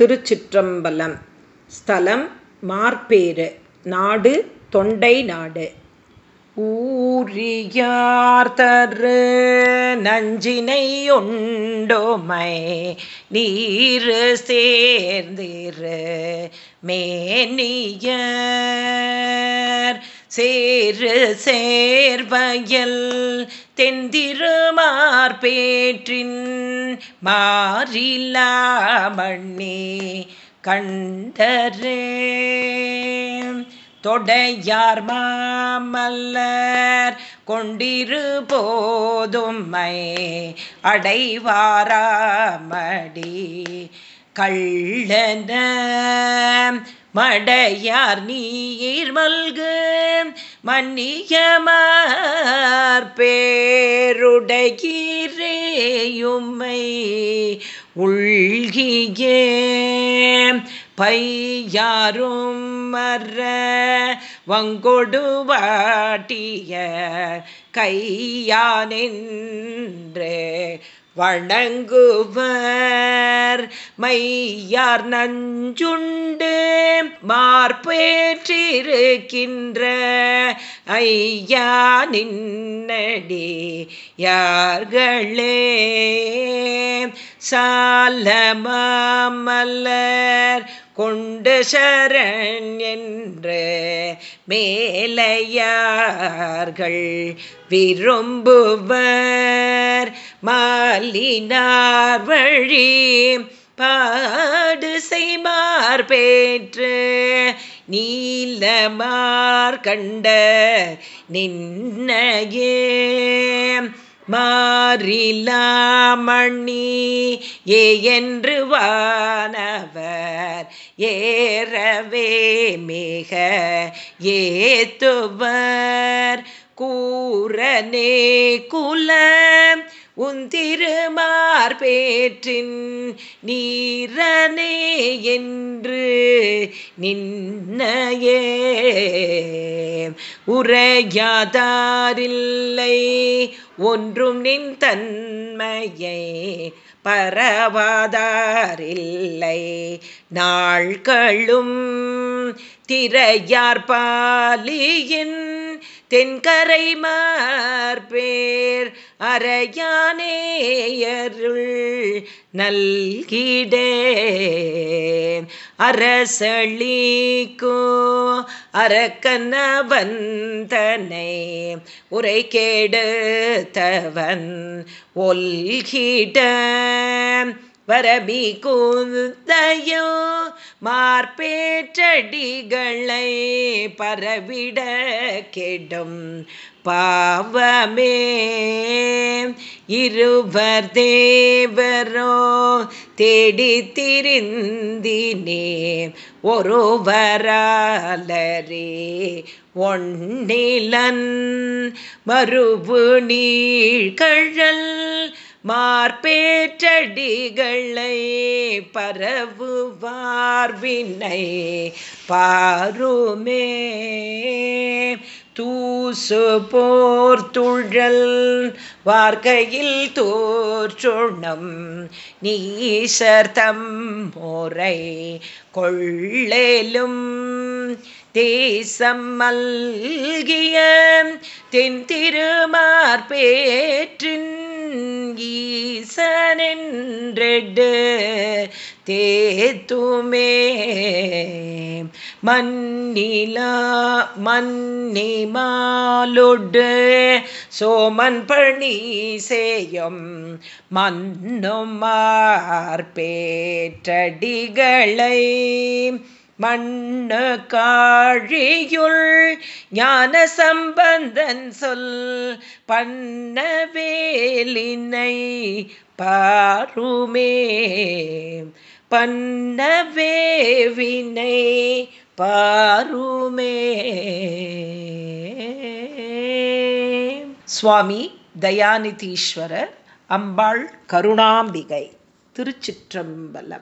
திருச்சிற்றம்பலம். ஸ்தலம் மார்பேறு நாடு தொண்டை நாடு. ஊரியார்த்தரு நஞ்சினை உண்டோமை நீர் சேர்ந்திரு மேனியர் சேரு சேர்வயல் தெந்திருமார்பேற்றின் மாறிலா மண்ணே கண்டரே. தொடையார் மாமல்லர் கொண்டிரு போதும்மை அடைவாராமடி கள்ளன. மடையார் நீர் மல்கு மன்னியமார்பே பேருடையீரேயும்மை உள்கியே. பையாரும் மற வங்கொடுவாட்டிய வாட்டிய வணங்குவர். மையார் நஞ்சுண்டு மார்பேற்றிருக்கின்ற ஐயா நின்னடி யார்களே. சாலமாமல்லர் கொண்டு சரண் என்று மேலையார்கள் விரும்புவர் மாலினார் வழி. பாடு செய்மார் பேற்று நீலமார் கண்ட நின்னையே. மாறிலாமணி ஏ என்று வானவர் ஏறவே மிக ஏத்துவர். கூறனே குலம் உந்திருமார் பேற்றின் நீரனே என்று நின்னையே. உரையாதாரில்லை ஒன்றும் நின் தன்மையை பரவாதாரில்லை. நாள்களும் திரையார் பாலியின் தென்கரை மார்பேர் அரையானேயருள் நல்கிடே அரசளிக்கோ அரக்கனவந்தனை உரை கேடுத்தவன் ஒல்கிட வரபி கூந்தையோ மார்பேற்றடிகளை பரவிட கெடும் பாவமே. இருவர் தேவரோ தேடி திரிந்தினே ஒருவராலரே ஒன்னிலன் மறுபு நீழ்கழல் மார்பேற்றடிகளை பரவுவார்வினை பாருமே. தூசு போர்த்துழல் வார்கையில் தோற்றுணம் நீசர்தம் முறை கொள்ளேலும் தேசம் மல்கிய தென் திருமார்பேற்றின் ஈசனென்றெடு தேத்துமே. மன்னிலா மன்னி மாலொடு சோமன் பணி செய்யும் மன்னுமார்பேற்றடிகளை மண்ணு காழியுள் ஞான சம்பந்தன் சொல் பண்ணவேலினை பாருமே. பண்ணவேவினை பாருமே. சுவாமி தயாநிதீஸ்வரர் அம்பாள் கருணாம்பிகை திருச்சிற்றம்பலம்.